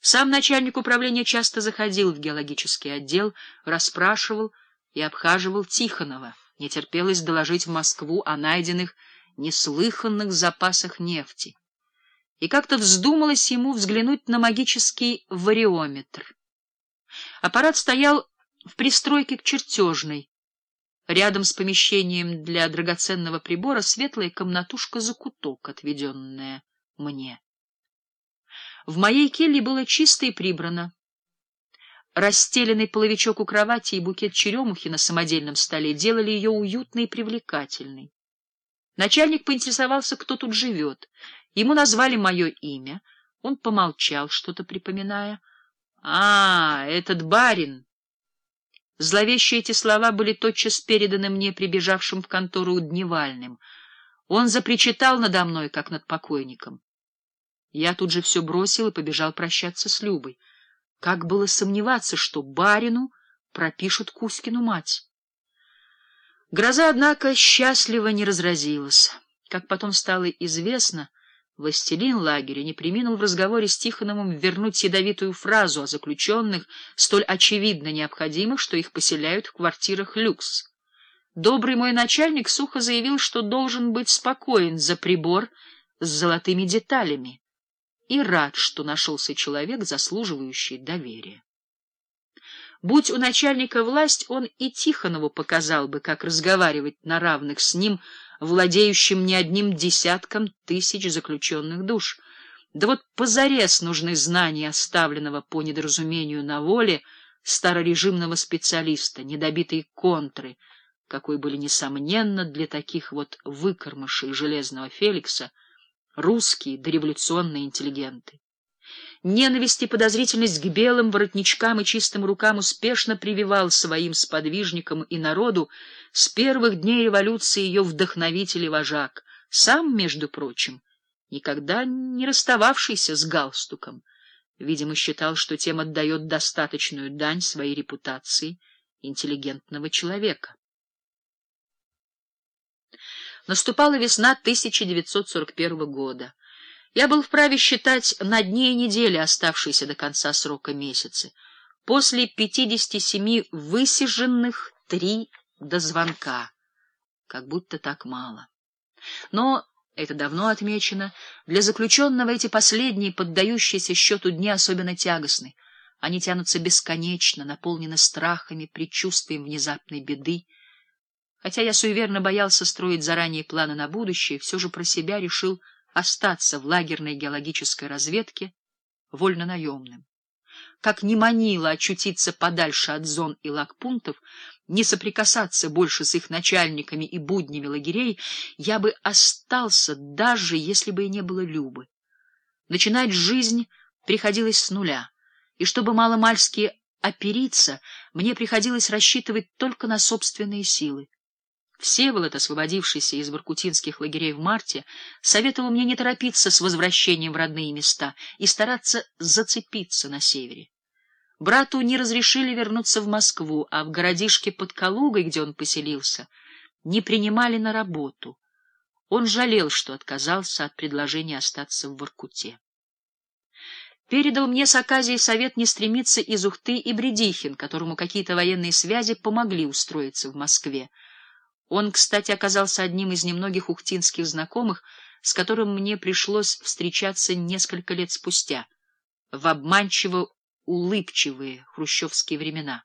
Сам начальник управления часто заходил в геологический отдел, расспрашивал и обхаживал Тихонова. Не терпелось доложить в Москву о найденных неслыханных запасах нефти. И как-то вздумалось ему взглянуть на магический вариометр. Аппарат стоял в пристройке к чертежной. Рядом с помещением для драгоценного прибора светлая комнатушка-закуток, отведенная мне. В моей келье было чисто и прибрано. Расстеленный половичок у кровати и букет черемухи на самодельном столе делали ее уютной и привлекательной. Начальник поинтересовался, кто тут живет. Ему назвали мое имя. Он помолчал, что-то припоминая. — А, этот барин! Зловещие эти слова были тотчас переданы мне прибежавшим в контору дневальным. Он запричитал надо мной, как над покойником. Я тут же все бросил и побежал прощаться с Любой. Как было сомневаться, что барину пропишут Кузькину мать? Гроза, однако, счастливо не разразилась. Как потом стало известно, властелин лагеря не приминул в разговоре с Тихоновым вернуть ядовитую фразу о заключенных, столь очевидно необходимых, что их поселяют в квартирах люкс. Добрый мой начальник сухо заявил, что должен быть спокоен за прибор с золотыми деталями и рад, что нашелся человек, заслуживающий доверия. Будь у начальника власть, он и Тихонову показал бы, как разговаривать на равных с ним, владеющим не одним десятком тысяч заключенных душ. Да вот позарез нужны знания оставленного по недоразумению на воле старорежимного специалиста, недобитые контры, какой были, несомненно, для таких вот выкормышей Железного Феликса, русские дореволюционные интеллигенты. Ненависть и подозрительность к белым воротничкам и чистым рукам успешно прививал своим сподвижникам и народу с первых дней революции ее вдохновитель и вожак, сам, между прочим, никогда не расстававшийся с галстуком, видимо, считал, что тем отдает достаточную дань своей репутации интеллигентного человека. Наступала весна 1941 года. Я был вправе считать на дне и недели, оставшиеся до конца срока месяцы. После 57 высиженных три до звонка. Как будто так мало. Но, это давно отмечено, для заключенного эти последние, поддающиеся счету дни, особенно тягостны. Они тянутся бесконечно, наполнены страхами, предчувствием внезапной беды. Хотя я суеверно боялся строить заранее планы на будущее, все же про себя решил остаться в лагерной геологической разведке вольно-наемным. Как не манило очутиться подальше от зон и лагпунктов, не соприкасаться больше с их начальниками и буднями лагерей, я бы остался, даже если бы и не было Любы. Начинать жизнь приходилось с нуля, и чтобы маломальски опериться, мне приходилось рассчитывать только на собственные силы. Всеволод, освободившийся из воркутинских лагерей в марте, советовал мне не торопиться с возвращением в родные места и стараться зацепиться на севере. Брату не разрешили вернуться в Москву, а в городишке под Калугой, где он поселился, не принимали на работу. Он жалел, что отказался от предложения остаться в Воркуте. Передал мне с Аказией совет не стремиться из Ухты и Бредихин, которому какие-то военные связи помогли устроиться в Москве. Он, кстати, оказался одним из немногих ухтинских знакомых, с которым мне пришлось встречаться несколько лет спустя, в обманчиво улыбчивые хрущевские времена.